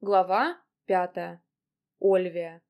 Глава пятая. Ольвия.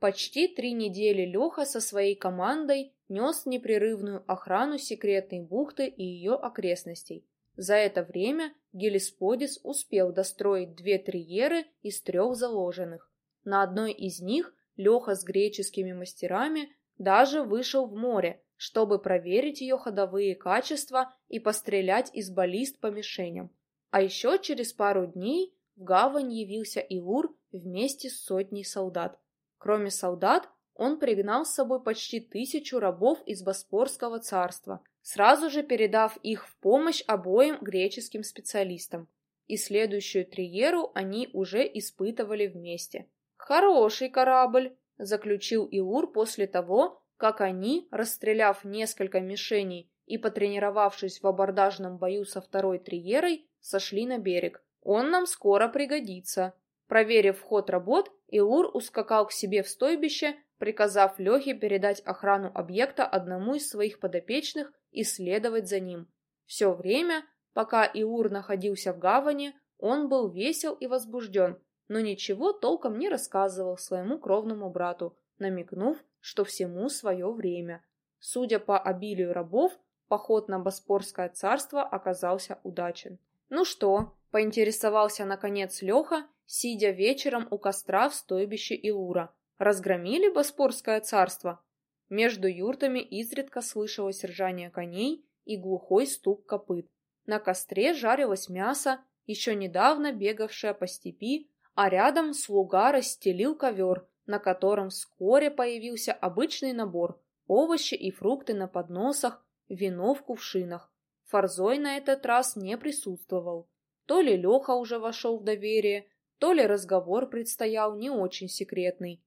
Почти три недели Леха со своей командой нес непрерывную охрану секретной бухты и ее окрестностей. За это время Гелисподис успел достроить две триеры из трех заложенных. На одной из них Леха с греческими мастерами даже вышел в море, чтобы проверить ее ходовые качества и пострелять из баллист по мишеням. А еще через пару дней в гавань явился Илур вместе с сотней солдат. Кроме солдат, он пригнал с собой почти тысячу рабов из Боспорского царства, сразу же передав их в помощь обоим греческим специалистам. И следующую триеру они уже испытывали вместе. «Хороший корабль», — заключил Илур после того, как они, расстреляв несколько мишеней и потренировавшись в абордажном бою со второй триерой, сошли на берег. Он нам скоро пригодится. Проверив ход работ, Илур ускакал к себе в стойбище, приказав Лехе передать охрану объекта одному из своих подопечных и следовать за ним. Все время, пока Иур находился в гавани, он был весел и возбужден, но ничего толком не рассказывал своему кровному брату, намекнув, что всему свое время. Судя по обилию рабов, поход на Боспорское царство оказался удачен. «Ну что?» — поинтересовался наконец Леха, сидя вечером у костра в стойбище Илура. «Разгромили Боспорское царство?» Между юртами изредка слышалось ржание коней и глухой стук копыт. На костре жарилось мясо, еще недавно бегавшее по степи, а рядом слуга расстелил ковер, на котором вскоре появился обычный набор – овощи и фрукты на подносах, вино в кувшинах. Фарзой на этот раз не присутствовал. То ли Леха уже вошел в доверие, то ли разговор предстоял не очень секретный.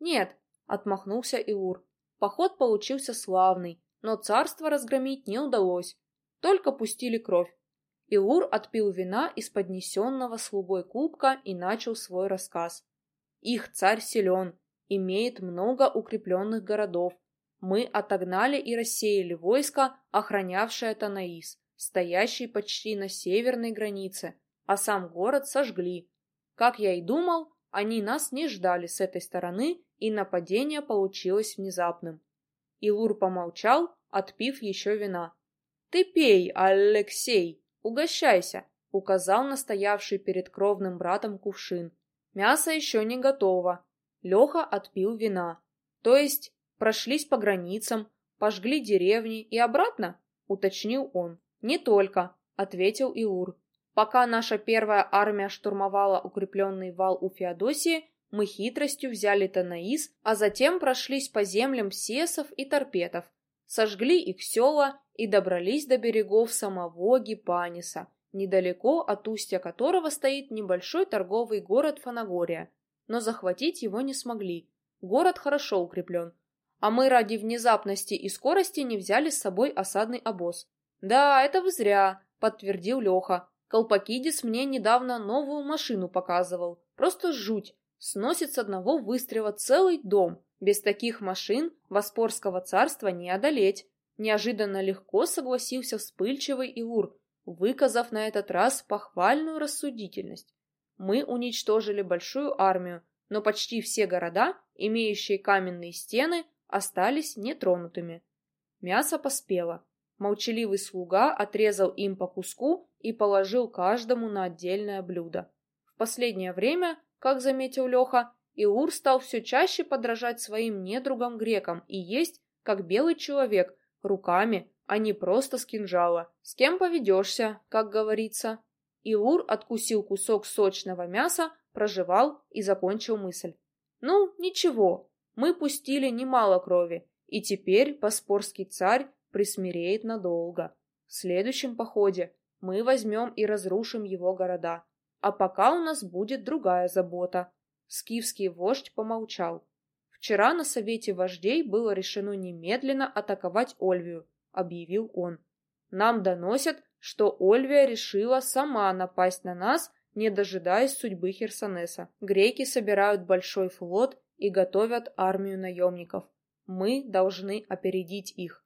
«Нет», — отмахнулся Иур, — «поход получился славный, но царство разгромить не удалось, только пустили кровь». Иур отпил вина из поднесенного слугой кубка и начал свой рассказ. «Их царь силен, имеет много укрепленных городов, мы отогнали и рассеяли войско, охранявшее Танаис, стоящий почти на северной границе, а сам город сожгли. Как я и думал, они нас не ждали с этой стороны, и нападение получилось внезапным. Илур помолчал, отпив еще вина. «Ты пей, Алексей, угощайся», — указал настоявший перед кровным братом кувшин. «Мясо еще не готово». Леха отпил вина. То есть прошлись по границам, пожгли деревни и обратно?» — уточнил он. «Не только», — ответил Иур. «Пока наша первая армия штурмовала укрепленный вал у Феодосии, мы хитростью взяли Танаис, а затем прошлись по землям сесов и торпетов, сожгли их села и добрались до берегов самого Гипаниса, недалеко от устья которого стоит небольшой торговый город Фанагория. Но захватить его не смогли. Город хорошо укреплен, а мы ради внезапности и скорости не взяли с собой осадный обоз. Да, это вы зря, подтвердил Леха. Колпакидис мне недавно новую машину показывал. Просто жуть. Сносит с одного выстрела целый дом. Без таких машин Воспорского царства не одолеть. Неожиданно легко согласился вспыльчивый Иур, выказав на этот раз похвальную рассудительность. Мы уничтожили большую армию, но почти все города, имеющие каменные стены, остались нетронутыми. Мясо поспело. Молчаливый слуга отрезал им по куску и положил каждому на отдельное блюдо. В последнее время, как заметил Леха, Иур стал все чаще подражать своим недругам-грекам и есть, как белый человек, руками, а не просто с кинжала. С кем поведешься, как говорится. Иур откусил кусок сочного мяса, прожевал и закончил мысль. Ну, ничего, мы пустили немало крови, и теперь Боспорский царь присмиреет надолго. В следующем походе мы возьмем и разрушим его города. А пока у нас будет другая забота. Скифский вождь помолчал. Вчера на совете вождей было решено немедленно атаковать Ольвию, объявил он. Нам доносят, что Ольвия решила сама напасть на нас, не дожидаясь судьбы Херсонеса. Греки собирают большой флот и готовят армию наемников. Мы должны опередить их.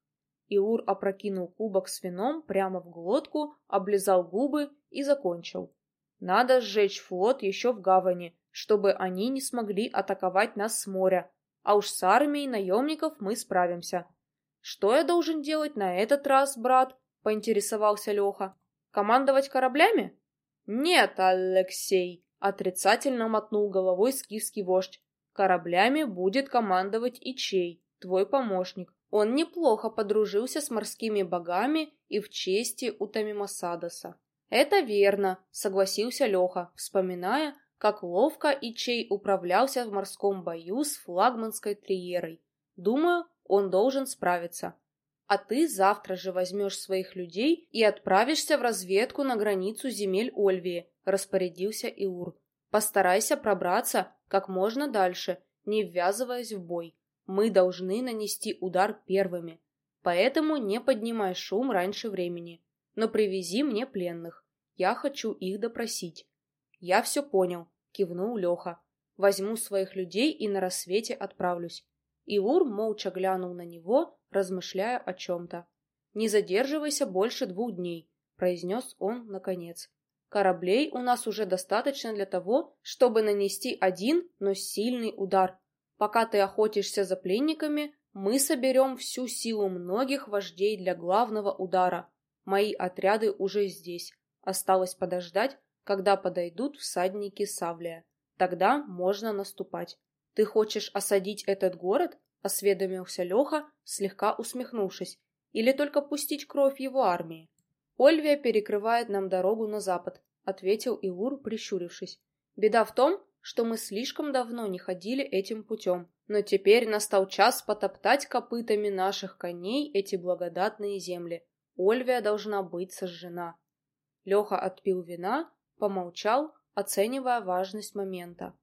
Иур опрокинул кубок с вином прямо в глотку, облизал губы и закончил. Надо сжечь флот еще в гавани, чтобы они не смогли атаковать нас с моря. А уж с армией наемников мы справимся. Что я должен делать на этот раз, брат? Поинтересовался Леха. Командовать кораблями? Нет, Алексей, отрицательно мотнул головой скифский вождь. Кораблями будет командовать Ичей, твой помощник. Он неплохо подружился с морскими богами и в чести у Тамимасадоса. «Это верно», — согласился Леха, вспоминая, как ловко Ичей управлялся в морском бою с флагманской триерой. «Думаю, он должен справиться. А ты завтра же возьмешь своих людей и отправишься в разведку на границу земель Ольвии», — распорядился Иур. «Постарайся пробраться как можно дальше, не ввязываясь в бой. Мы должны нанести удар первыми, поэтому не поднимай шум раньше времени но привези мне пленных. Я хочу их допросить. Я все понял, кивнул Леха. Возьму своих людей и на рассвете отправлюсь. Иур молча глянул на него, размышляя о чем-то. «Не задерживайся больше двух дней», — произнес он наконец. «Кораблей у нас уже достаточно для того, чтобы нанести один, но сильный удар. Пока ты охотишься за пленниками, мы соберем всю силу многих вождей для главного удара. Мои отряды уже здесь. Осталось подождать, когда подойдут всадники Савлия. Тогда можно наступать. Ты хочешь осадить этот город? Осведомился Леха, слегка усмехнувшись. Или только пустить кровь его армии? Ольвия перекрывает нам дорогу на запад, ответил Иур, прищурившись. Беда в том, что мы слишком давно не ходили этим путем, но теперь настал час потоптать копытами наших коней эти благодатные земли. Ольвия должна быть сожжена. Леха отпил вина, помолчал, оценивая важность момента.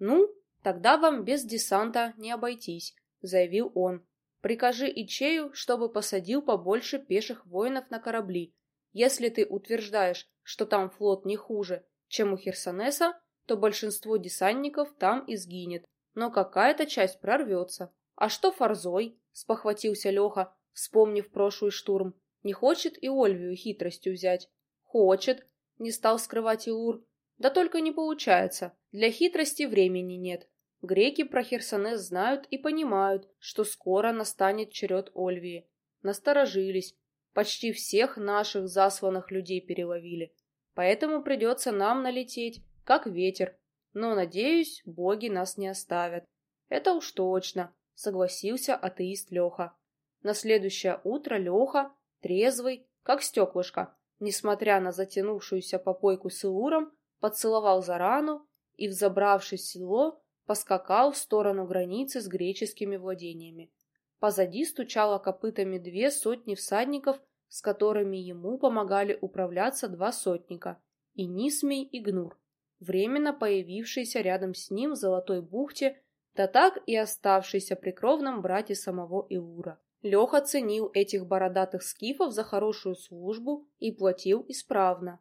«Ну, тогда вам без десанта не обойтись», — заявил он. «Прикажи Ичею, чтобы посадил побольше пеших воинов на корабли. Если ты утверждаешь, что там флот не хуже, чем у Херсонеса, то большинство десантников там и сгинет, но какая-то часть прорвется. А что Фарзой?» — спохватился Леха, вспомнив прошлый штурм. Не хочет и Ольвию хитростью взять? Хочет, не стал скрывать Илур. Да только не получается. Для хитрости времени нет. Греки про Херсонес знают и понимают, что скоро настанет черед Ольвии. Насторожились. Почти всех наших засланных людей переловили. Поэтому придется нам налететь, как ветер. Но, надеюсь, боги нас не оставят. Это уж точно, согласился атеист Леха. На следующее утро Леха трезвый, как стеклышко, несмотря на затянувшуюся попойку с Илуром, поцеловал за рану и, взобравшись в седло, поскакал в сторону границы с греческими владениями. Позади стучало копытами две сотни всадников, с которыми ему помогали управляться два сотника – и Нисмей, и Гнур, временно появившийся рядом с ним в Золотой бухте, да так и оставшийся при кровном брате самого Илура. Леха ценил этих бородатых скифов за хорошую службу и платил исправно.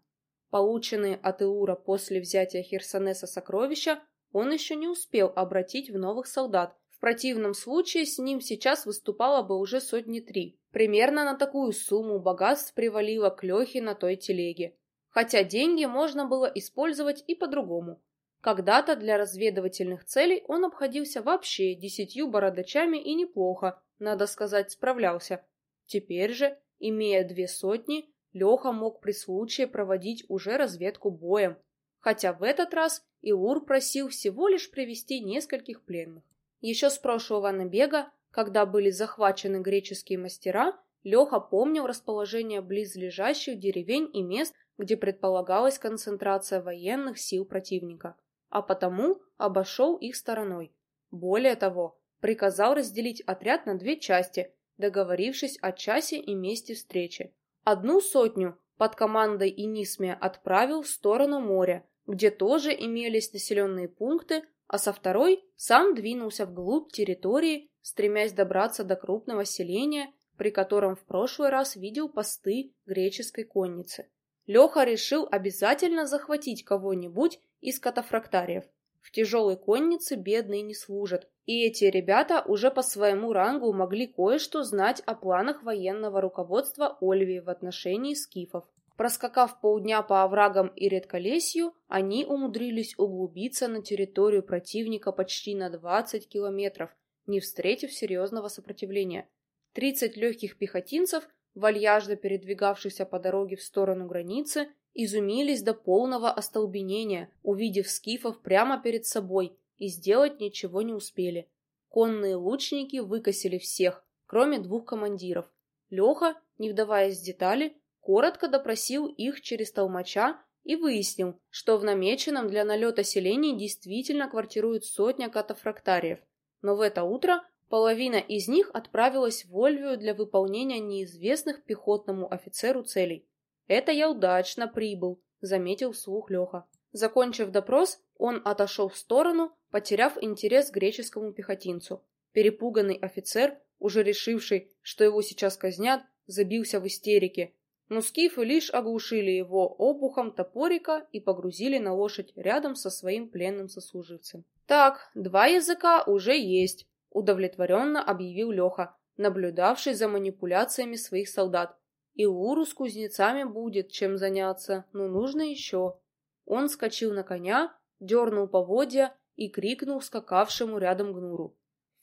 Полученные от Иура после взятия Херсонеса сокровища он еще не успел обратить в новых солдат. В противном случае с ним сейчас выступало бы уже сотни три. Примерно на такую сумму богатств привалило к Лехе на той телеге. Хотя деньги можно было использовать и по-другому. Когда-то для разведывательных целей он обходился вообще десятью бородачами и неплохо, надо сказать, справлялся. Теперь же, имея две сотни, Леха мог при случае проводить уже разведку боем, хотя в этот раз Иур просил всего лишь привести нескольких пленных. Еще с прошлого набега, когда были захвачены греческие мастера, Леха помнил расположение близлежащих деревень и мест, где предполагалась концентрация военных сил противника, а потому обошел их стороной. Более того, приказал разделить отряд на две части, договорившись о часе и месте встречи. Одну сотню под командой Инисмия отправил в сторону моря, где тоже имелись населенные пункты, а со второй сам двинулся вглубь территории, стремясь добраться до крупного селения, при котором в прошлый раз видел посты греческой конницы. Леха решил обязательно захватить кого-нибудь из катафрактариев. В тяжелой коннице бедные не служат, и эти ребята уже по своему рангу могли кое-что знать о планах военного руководства Ольвии в отношении скифов. Проскакав полдня по оврагам и редколесью, они умудрились углубиться на территорию противника почти на 20 километров, не встретив серьезного сопротивления. 30 легких пехотинцев, вальяжно передвигавшихся по дороге в сторону границы, изумились до полного остолбенения, увидев скифов прямо перед собой, и сделать ничего не успели. Конные лучники выкосили всех, кроме двух командиров. Леха, не вдаваясь в детали, коротко допросил их через толмача и выяснил, что в намеченном для налета селении действительно квартирует сотня катафрактариев. Но в это утро половина из них отправилась в Ольвию для выполнения неизвестных пехотному офицеру целей. «Это я удачно прибыл», — заметил вслух Леха. Закончив допрос, он отошел в сторону, потеряв интерес к греческому пехотинцу. Перепуганный офицер, уже решивший, что его сейчас казнят, забился в истерике, но скифы лишь оглушили его обухом топорика и погрузили на лошадь рядом со своим пленным сослуживцем. «Так, два языка уже есть», — удовлетворенно объявил Леха, наблюдавший за манипуляциями своих солдат. «И Луру с кузнецами будет чем заняться, но нужно еще». Он скочил на коня, дернул поводья и крикнул скакавшему рядом Гнуру.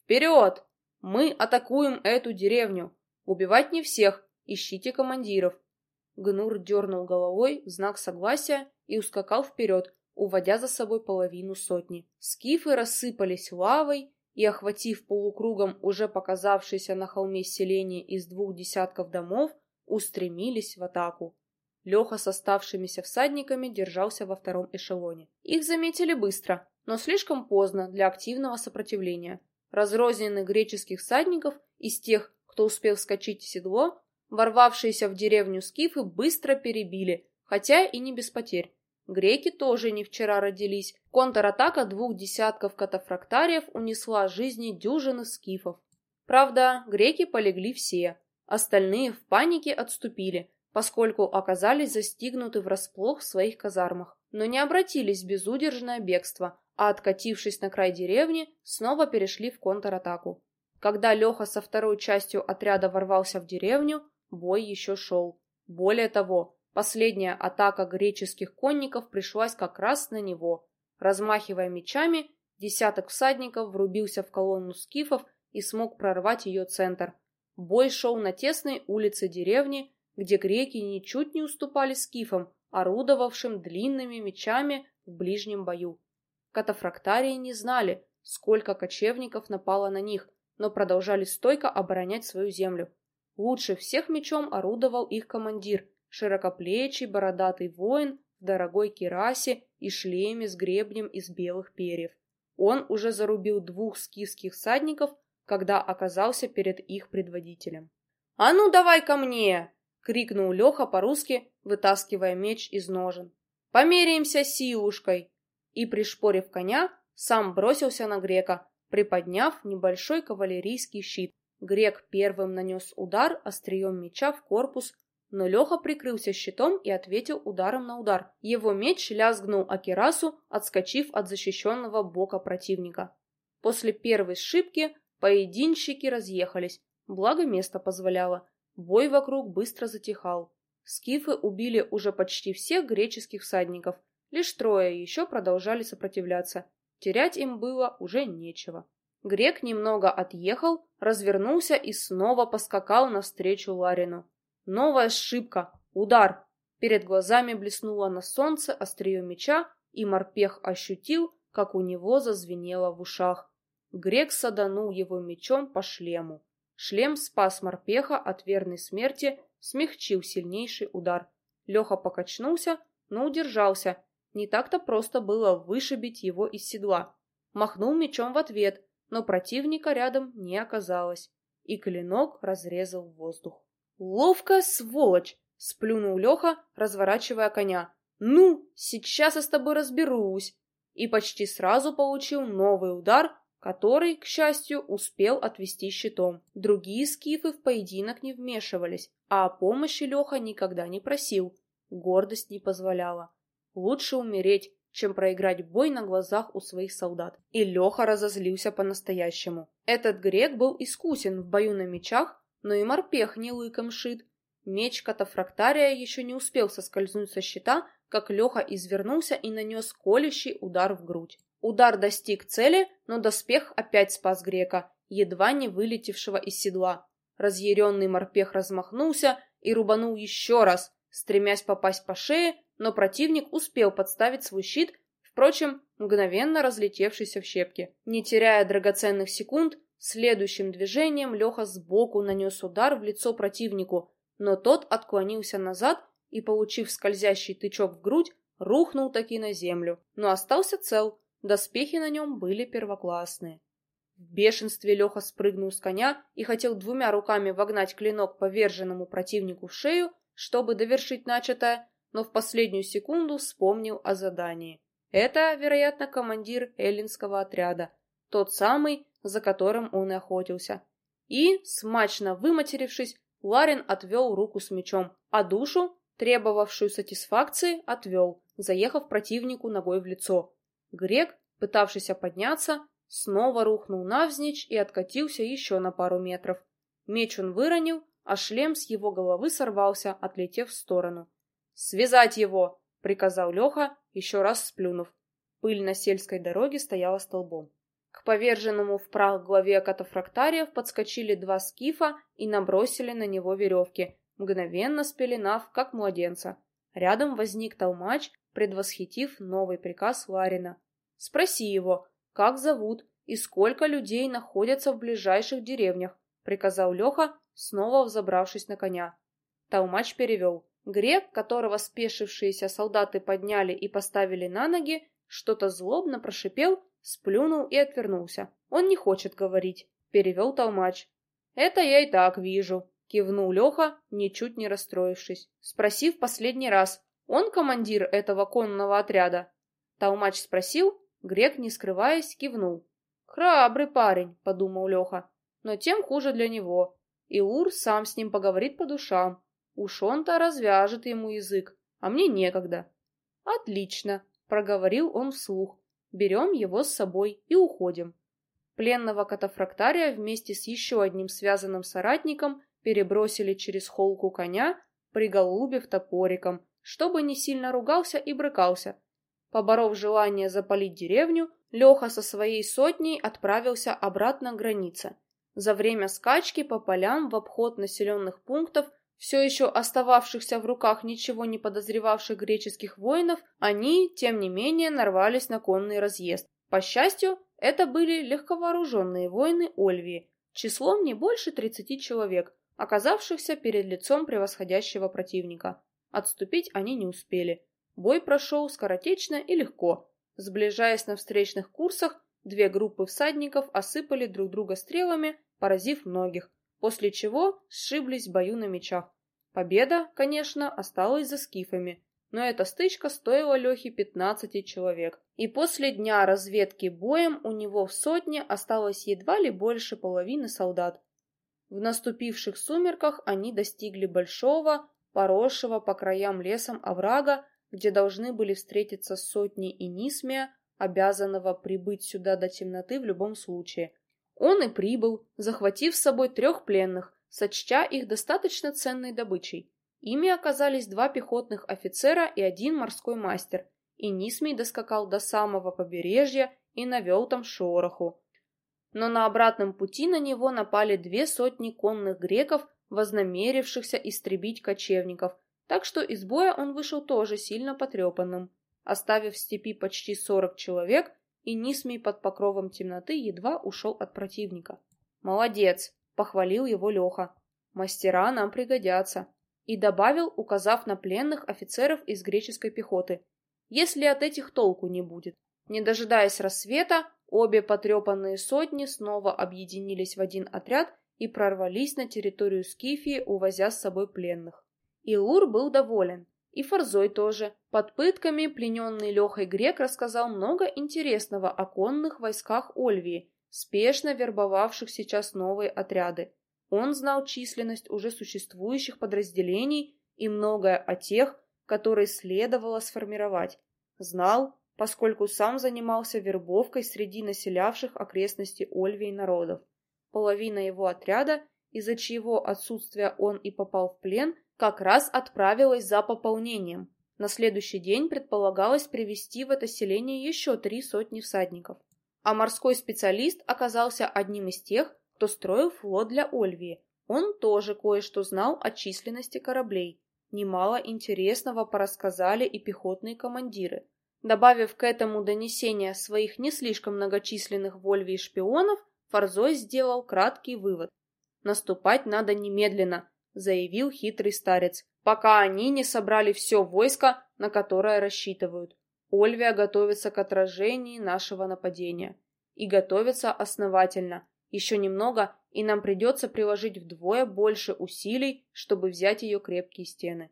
«Вперед! Мы атакуем эту деревню! Убивать не всех, ищите командиров!» Гнур дернул головой в знак согласия и ускакал вперед, уводя за собой половину сотни. Скифы рассыпались лавой и, охватив полукругом уже показавшееся на холме селение из двух десятков домов, устремились в атаку. Леха с оставшимися всадниками держался во втором эшелоне. Их заметили быстро, но слишком поздно для активного сопротивления. Разрозненных греческих всадников из тех, кто успел вскочить в седло, ворвавшиеся в деревню скифы быстро перебили, хотя и не без потерь. Греки тоже не вчера родились. Контратака двух десятков катафрактариев унесла жизни дюжины скифов. Правда, греки полегли все. Остальные в панике отступили, поскольку оказались застигнуты врасплох в своих казармах, но не обратились в безудержное бегство, а, откатившись на край деревни, снова перешли в контратаку. Когда Леха со второй частью отряда ворвался в деревню, бой еще шел. Более того, последняя атака греческих конников пришлась как раз на него. Размахивая мечами, десяток всадников врубился в колонну скифов и смог прорвать ее центр. Бой шел на тесной улице деревни, где греки ничуть не уступали скифам, орудовавшим длинными мечами в ближнем бою. Катафрактарии не знали, сколько кочевников напало на них, но продолжали стойко оборонять свою землю. Лучше всех мечом орудовал их командир, широкоплечий бородатый воин в дорогой кирасе и шлеме с гребнем из белых перьев. Он уже зарубил двух скифских всадников, когда оказался перед их предводителем. «А ну давай ко мне!» крикнул Леха по-русски, вытаскивая меч из ножен. «Померяемся силушкой!» И, пришпорив коня, сам бросился на грека, приподняв небольшой кавалерийский щит. Грек первым нанес удар острием меча в корпус, но Леха прикрылся щитом и ответил ударом на удар. Его меч лязгнул о керасу, отскочив от защищенного бока противника. После первой сшибки поединщики разъехались, благо место позволяло. Бой вокруг быстро затихал. Скифы убили уже почти всех греческих всадников, лишь трое еще продолжали сопротивляться. Терять им было уже нечего. Грек немного отъехал, развернулся и снова поскакал навстречу Ларину. Новая ошибка! Удар! Перед глазами блеснуло на солнце острие меча, и морпех ощутил, как у него зазвенело в ушах. Грек саданул его мечом по шлему. Шлем спас морпеха от верной смерти, смягчил сильнейший удар. Леха покачнулся, но удержался. Не так-то просто было вышибить его из седла. Махнул мечом в ответ, но противника рядом не оказалось, и клинок разрезал воздух. «Ловкая сволочь!» — сплюнул Леха, разворачивая коня. «Ну, сейчас я с тобой разберусь!» И почти сразу получил новый удар который, к счастью, успел отвести щитом. Другие скифы в поединок не вмешивались, а о помощи Леха никогда не просил. Гордость не позволяла. Лучше умереть, чем проиграть бой на глазах у своих солдат. И Леха разозлился по-настоящему. Этот грек был искусен в бою на мечах, но и морпех не лыком шит. Меч катафрактария еще не успел соскользнуть со щита, как Леха извернулся и нанес колющий удар в грудь. Удар достиг цели, но доспех опять спас грека, едва не вылетевшего из седла. Разъяренный морпех размахнулся и рубанул еще раз, стремясь попасть по шее, но противник успел подставить свой щит, впрочем, мгновенно разлетевшийся в щепки. Не теряя драгоценных секунд, следующим движением Леха сбоку нанес удар в лицо противнику, но тот отклонился назад и, получив скользящий тычок в грудь, рухнул таки на землю, но остался цел, доспехи на нем были первоклассные. В бешенстве Леха спрыгнул с коня и хотел двумя руками вогнать клинок поверженному противнику в шею, чтобы довершить начатое, но в последнюю секунду вспомнил о задании. Это, вероятно, командир эллинского отряда, тот самый, за которым он и охотился. И, смачно выматерившись, Ларин отвел руку с мечом, а душу, требовавшую сатисфакции, отвел, заехав противнику ногой в лицо. Грек, пытавшийся подняться, снова рухнул навзничь и откатился еще на пару метров. Меч он выронил, а шлем с его головы сорвался, отлетев в сторону. «Связать его!» — приказал Леха, еще раз сплюнув. Пыль на сельской дороге стояла столбом. К поверженному в прах главе катафрактариев подскочили два скифа и набросили на него веревки, мгновенно спеленав, как младенца. Рядом возник толмач, предвосхитив новый приказ Ларина. «Спроси его, как зовут и сколько людей находятся в ближайших деревнях», приказал Леха, снова взобравшись на коня. Толмач перевел. Грек, которого спешившиеся солдаты подняли и поставили на ноги, что-то злобно прошипел Сплюнул и отвернулся. Он не хочет говорить, перевел толмач. Это я и так вижу, кивнул Леха, ничуть не расстроившись. Спросив последний раз, он командир этого конного отряда? Толмач спросил, грек, не скрываясь, кивнул. Храбрый парень, подумал Леха, но тем хуже для него. И Ур сам с ним поговорит по душам. Уж он-то развяжет ему язык, а мне некогда. Отлично, проговорил он вслух, Берем его с собой и уходим. Пленного катафрактария вместе с еще одним связанным соратником перебросили через холку коня, приголубив топориком, чтобы не сильно ругался и брыкался. Поборов желание запалить деревню, Леха со своей сотней отправился обратно к границе. За время скачки по полям в обход населенных пунктов все еще остававшихся в руках ничего не подозревавших греческих воинов, они, тем не менее, нарвались на конный разъезд. По счастью, это были легковооруженные воины Ольвии, числом не больше 30 человек, оказавшихся перед лицом превосходящего противника. Отступить они не успели. Бой прошел скоротечно и легко. Сближаясь на встречных курсах, две группы всадников осыпали друг друга стрелами, поразив многих, после чего сшиблись в бою на мечах. Победа, конечно, осталась за скифами, но эта стычка стоила Лехе 15 человек, и после дня разведки боем у него в сотне осталось едва ли больше половины солдат. В наступивших сумерках они достигли большого, поросшего по краям лесом оврага, где должны были встретиться сотни и Нисмия, обязанного прибыть сюда до темноты в любом случае. Он и прибыл, захватив с собой трех пленных, сочтя их достаточно ценной добычей. Ими оказались два пехотных офицера и один морской мастер, и Нисмей доскакал до самого побережья и навел там шороху. Но на обратном пути на него напали две сотни конных греков, вознамерившихся истребить кочевников, так что из боя он вышел тоже сильно потрепанным. Оставив в степи почти сорок человек, и Нисмей под покровом темноты едва ушел от противника. «Молодец!» — похвалил его Леха. «Мастера нам пригодятся!» И добавил, указав на пленных офицеров из греческой пехоты. «Если от этих толку не будет». Не дожидаясь рассвета, обе потрепанные сотни снова объединились в один отряд и прорвались на территорию Скифии, увозя с собой пленных. Илур был доволен. И Форзой тоже. Под пытками плененный Лехой грек рассказал много интересного о конных войсках Ольвии, спешно вербовавших сейчас новые отряды. Он знал численность уже существующих подразделений и многое о тех, которые следовало сформировать. Знал, поскольку сам занимался вербовкой среди населявших окрестности Ольвии народов. Половина его отряда, из-за чьего отсутствия он и попал в плен, как раз отправилась за пополнением. На следующий день предполагалось привести в это селение еще три сотни всадников. А морской специалист оказался одним из тех, кто строил флот для Ольвии. Он тоже кое-что знал о численности кораблей. Немало интересного порассказали и пехотные командиры. Добавив к этому донесение своих не слишком многочисленных в Ольвии шпионов, Фарзой сделал краткий вывод. «Наступать надо немедленно», — заявил хитрый старец, пока они не собрали все войско, на которое рассчитывают. Ольвия готовится к отражению нашего нападения. И готовится основательно. Еще немного, и нам придется приложить вдвое больше усилий, чтобы взять ее крепкие стены.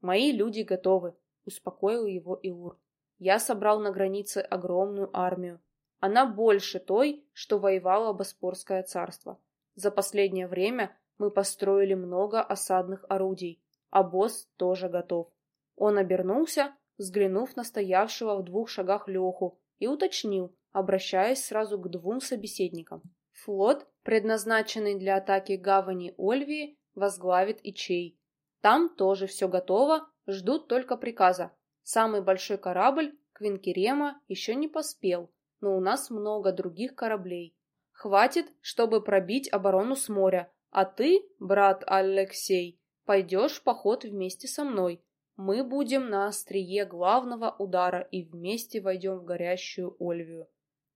Мои люди готовы, успокоил его Иур. Я собрал на границе огромную армию. Она больше той, что воевало Боспорское царство. За последнее время мы построили много осадных орудий, а босс тоже готов. Он обернулся, взглянув на стоявшего в двух шагах Леху, и уточнил, обращаясь сразу к двум собеседникам. Флот, предназначенный для атаки гавани Ольвии, возглавит Ичей. Там тоже все готово, ждут только приказа. Самый большой корабль, Квинкерема, еще не поспел, но у нас много других кораблей. Хватит, чтобы пробить оборону с моря, а ты, брат Алексей, пойдешь в поход вместе со мной. Мы будем на острие главного удара и вместе войдем в горящую Ольвию.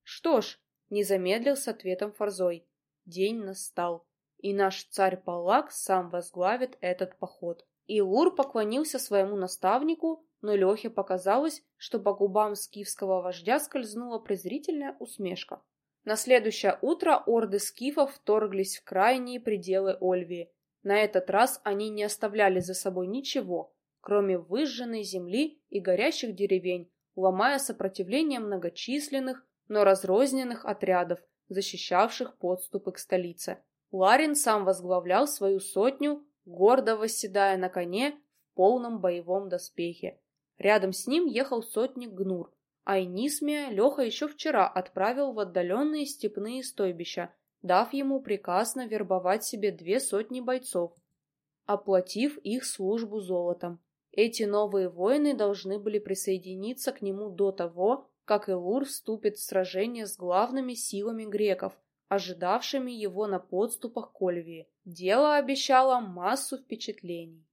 Что ж, не замедлил с ответом Фарзой. День настал, и наш царь Палак сам возглавит этот поход. Илур поклонился своему наставнику, но Лехе показалось, что по губам скифского вождя скользнула презрительная усмешка. На следующее утро орды скифов вторглись в крайние пределы Ольвии. На этот раз они не оставляли за собой ничего, кроме выжженной земли и горящих деревень, ломая сопротивление многочисленных, но разрозненных отрядов, защищавших подступы к столице. Ларин сам возглавлял свою сотню, гордо восседая на коне в полном боевом доспехе. Рядом с ним ехал сотник Гнур, а Инисмия Леха еще вчера отправил в отдаленные степные стойбища, дав ему приказ навербовать себе две сотни бойцов, оплатив их службу золотом. Эти новые воины должны были присоединиться к нему до того, как Элур вступит в сражение с главными силами греков, ожидавшими его на подступах к Ольвии. Дело обещало массу впечатлений.